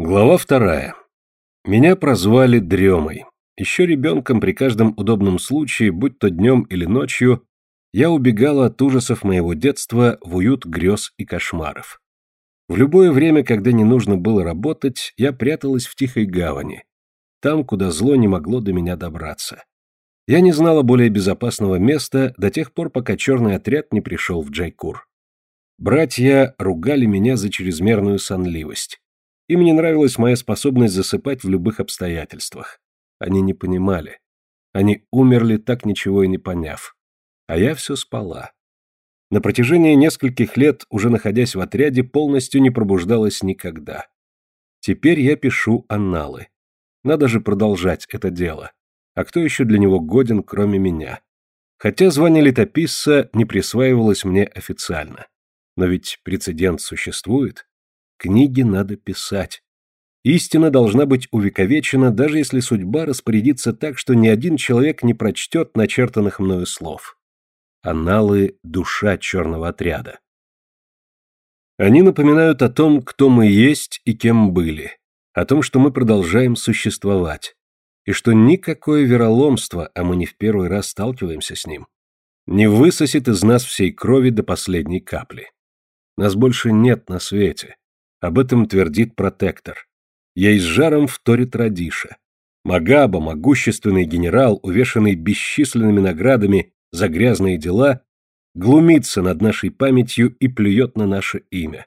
Глава вторая. Меня прозвали Дремой. Еще ребенком при каждом удобном случае, будь то днем или ночью, я убегала от ужасов моего детства в уют грез и кошмаров. В любое время, когда не нужно было работать, я пряталась в тихой гавани, там, куда зло не могло до меня добраться. Я не знала более безопасного места до тех пор, пока черный отряд не пришел в Джайкур. Братья ругали меня за чрезмерную сонливость. Им не нравилась моя способность засыпать в любых обстоятельствах. Они не понимали. Они умерли, так ничего и не поняв. А я все спала. На протяжении нескольких лет, уже находясь в отряде, полностью не пробуждалась никогда. Теперь я пишу анналы. Надо же продолжать это дело. А кто еще для него годен, кроме меня? Хотя звание летописца не присваивалось мне официально. Но ведь прецедент существует. Книги надо писать. Истина должна быть увековечена, даже если судьба распорядится так, что ни один человек не прочтет начертанных мною слов. Аналы – душа черного отряда. Они напоминают о том, кто мы есть и кем были, о том, что мы продолжаем существовать, и что никакое вероломство, а мы не в первый раз сталкиваемся с ним, не высосет из нас всей крови до последней капли. Нас больше нет на свете. Об этом твердит протектор. Ей с жаром вторит Радиша. Магаба, могущественный генерал, увешанный бесчисленными наградами за грязные дела, глумится над нашей памятью и плюет на наше имя.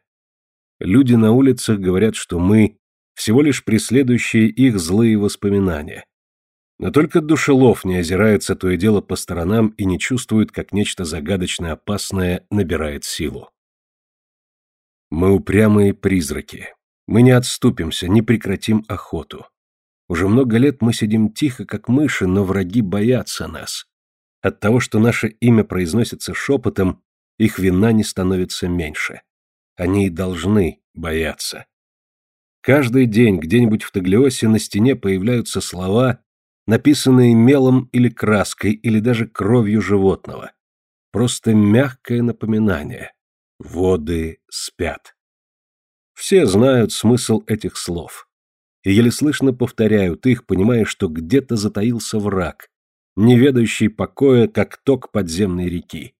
Люди на улицах говорят, что мы всего лишь преследующие их злые воспоминания. Но только душелов не озирается то и дело по сторонам и не чувствует, как нечто загадочно опасное набирает силу. Мы упрямые призраки. Мы не отступимся, не прекратим охоту. Уже много лет мы сидим тихо, как мыши, но враги боятся нас. От того, что наше имя произносится шепотом, их вина не становится меньше. Они и должны бояться. Каждый день где-нибудь в Таглиосе на стене появляются слова, написанные мелом или краской, или даже кровью животного. Просто мягкое напоминание. Воды спят. Все знают смысл этих слов. И еле слышно повторяют их, понимая, что где-то затаился враг, не ведающий покоя, как ток подземной реки.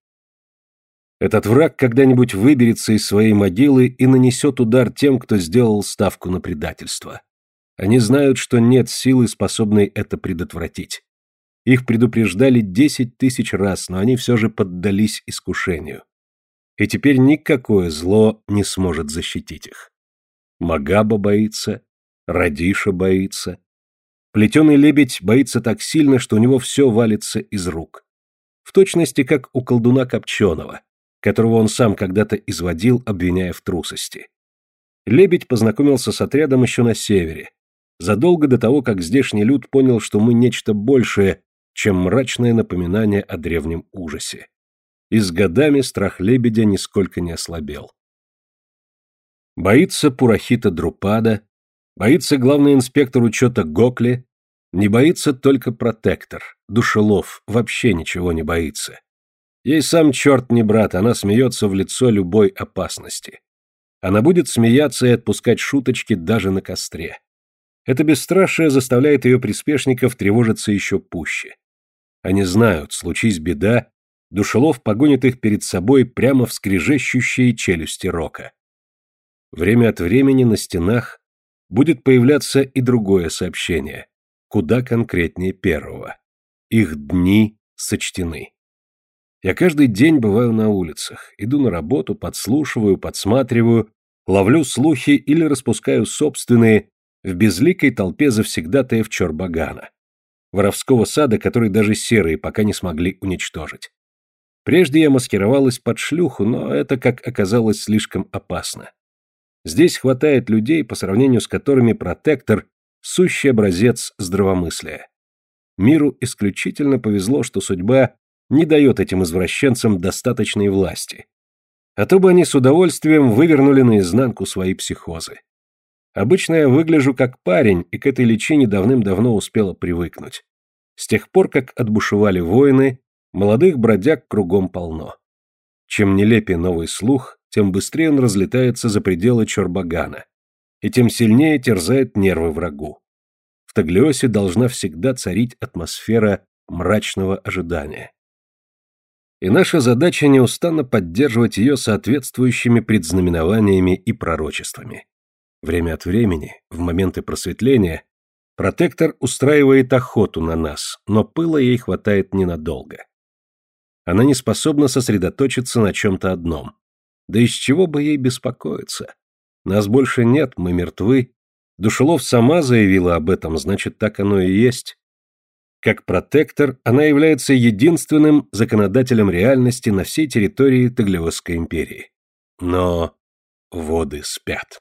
Этот враг когда-нибудь выберется из своей могилы и нанесет удар тем, кто сделал ставку на предательство. Они знают, что нет силы, способной это предотвратить. Их предупреждали десять тысяч раз, но они все же поддались искушению и теперь никакое зло не сможет защитить их. Магаба боится, Радиша боится. Плетеный лебедь боится так сильно, что у него все валится из рук. В точности, как у колдуна Копченого, которого он сам когда-то изводил, обвиняя в трусости. Лебедь познакомился с отрядом еще на севере, задолго до того, как здешний люд понял, что мы нечто большее, чем мрачное напоминание о древнем ужасе и с годами страх лебедя нисколько не ослабел. Боится Пурахита Друпада, боится главный инспектор учета Гокли, не боится только протектор, душелов, вообще ничего не боится. Ей сам черт не брат, она смеется в лицо любой опасности. Она будет смеяться и отпускать шуточки даже на костре. Это бесстрашие заставляет ее приспешников тревожиться еще пуще. Они знают, случись беда, Душелов погонит их перед собой прямо в скрежещущие челюсти рока. Время от времени на стенах будет появляться и другое сообщение, куда конкретнее первого. Их дни сочтены. Я каждый день бываю на улицах, иду на работу, подслушиваю, подсматриваю, ловлю слухи или распускаю собственные в безликой толпе завсегдатаев Чорбагана. Воровского сада, который даже серые пока не смогли уничтожить. Прежде я маскировалась под шлюху, но это, как оказалось, слишком опасно. Здесь хватает людей, по сравнению с которыми протектор – сущий образец здравомыслия. Миру исключительно повезло, что судьба не дает этим извращенцам достаточной власти. А то бы они с удовольствием вывернули наизнанку свои психозы. Обычно я выгляжу как парень, и к этой личине давным-давно успела привыкнуть. С тех пор, как отбушевали воины, Молодых бродяг кругом полно. Чем нелепее новый слух, тем быстрее он разлетается за пределы Чорбагана. и тем сильнее терзает нервы врагу. В Таглиосе должна всегда царить атмосфера мрачного ожидания. И наша задача неустанно поддерживать ее соответствующими предзнаменованиями и пророчествами. Время от времени, в моменты просветления, протектор устраивает охоту на нас, но пыла ей хватает ненадолго. Она не способна сосредоточиться на чем-то одном. Да из чего бы ей беспокоиться? Нас больше нет, мы мертвы. Душелов сама заявила об этом, значит, так оно и есть. Как протектор, она является единственным законодателем реальности на всей территории Таглиосской империи. Но воды спят.